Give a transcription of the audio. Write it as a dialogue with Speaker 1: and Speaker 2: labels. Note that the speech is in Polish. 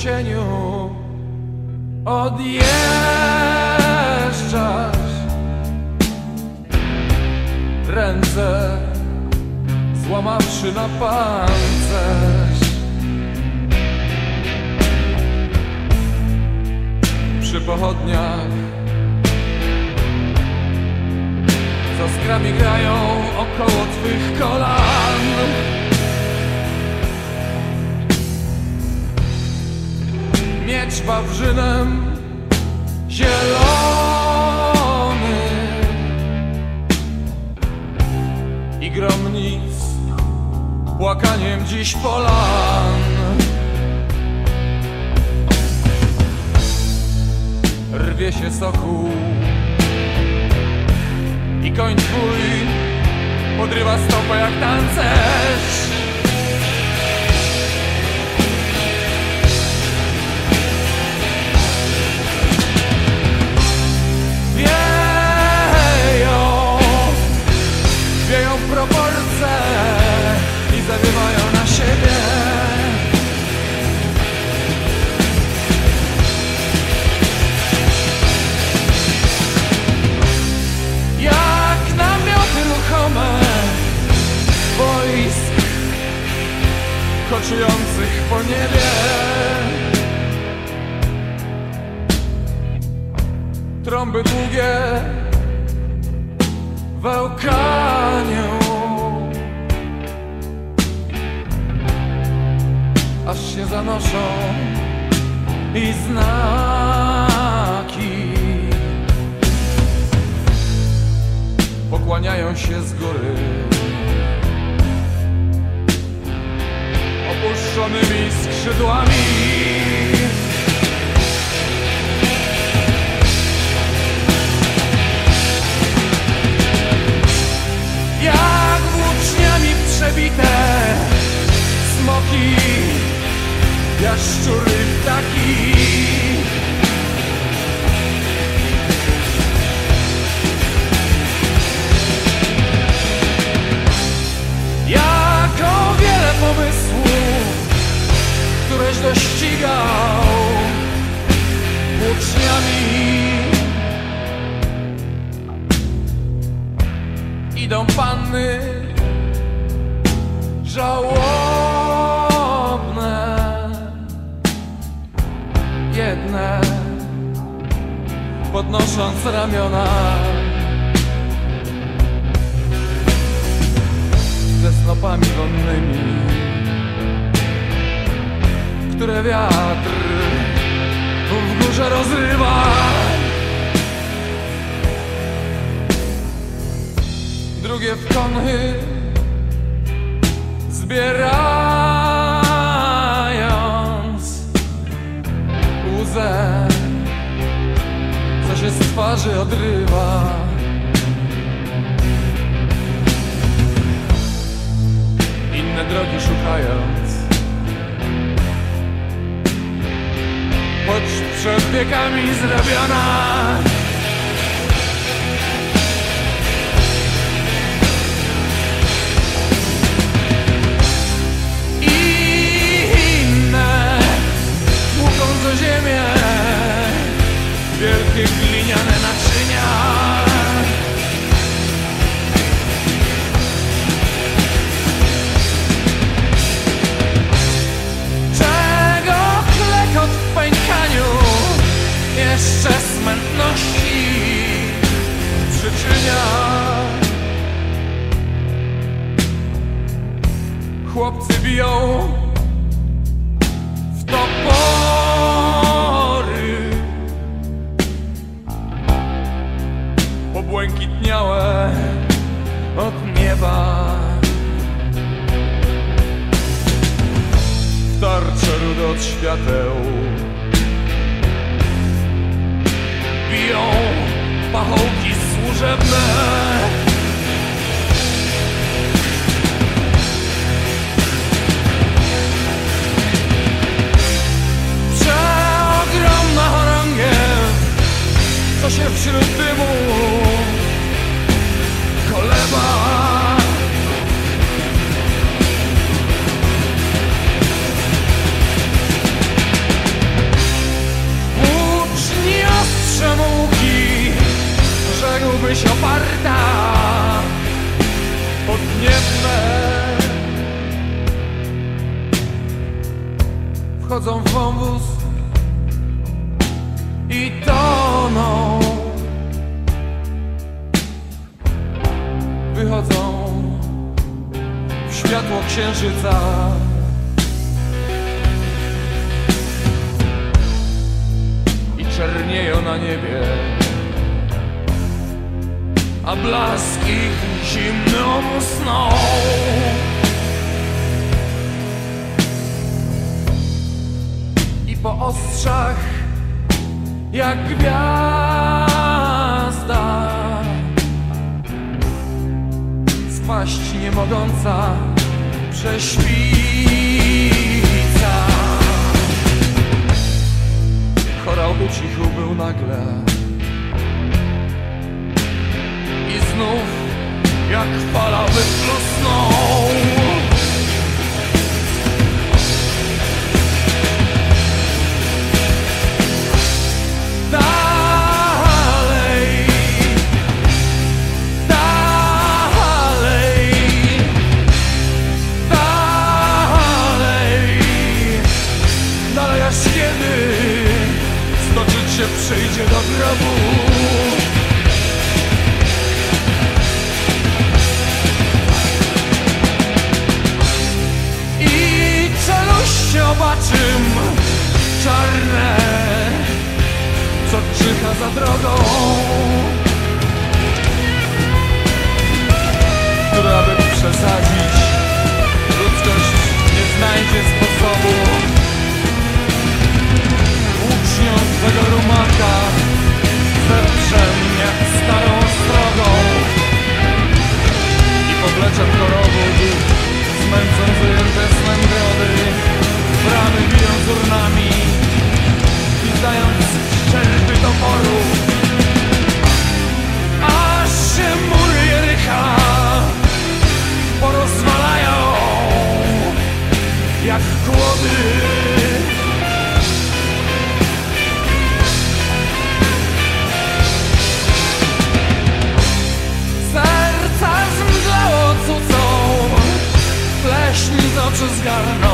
Speaker 1: cieniu. Odjeżdżasz. Ręce złamawszy na pancerz. Przy pochodniach za skrami grają około twych kolan miecz wawrzynem zielony i gromnic płakaniem dziś polan. Rwie się soku i koń twój podrywa stopę jak tancerz. Trąby długie w łkaniu Aż się zanoszą i znaki. Pokłaniają się z góry. Opuszczonymi skrzydłami jaszczury, ptaki. Jak o wiele pomysłów, któreś dościgał włóczniami. idą panny żałobne podnosząc ramiona. Ze snopami wonnymi które wiatr w górze rozrywa. Drugie w konhy zbierając łzę, z twarzy odrywa. Inne drogi szukając, choć przed wiekami zrobiona. Chłopcy biją. W topory. Pobłękitniałe od nieba. W tarcze od świateł. Biją pachołki służebne wśród dymu. Koleba Uczni ostrze Podniebne. Wchodzą w wąwóz. I to księżyca. I czernieją na niebie. A blask ich zimną sną I po ostrzach jak gwiazda Spaść nie mogąca prześwica. Chorał ucichł był nagle. I znów jak fala wyplusnął przyjdzie do grobu. I celuście obaczym czarne Co czyha za drogą. Która by przesadzić Ludzkość nie znajdzie sposobu. has got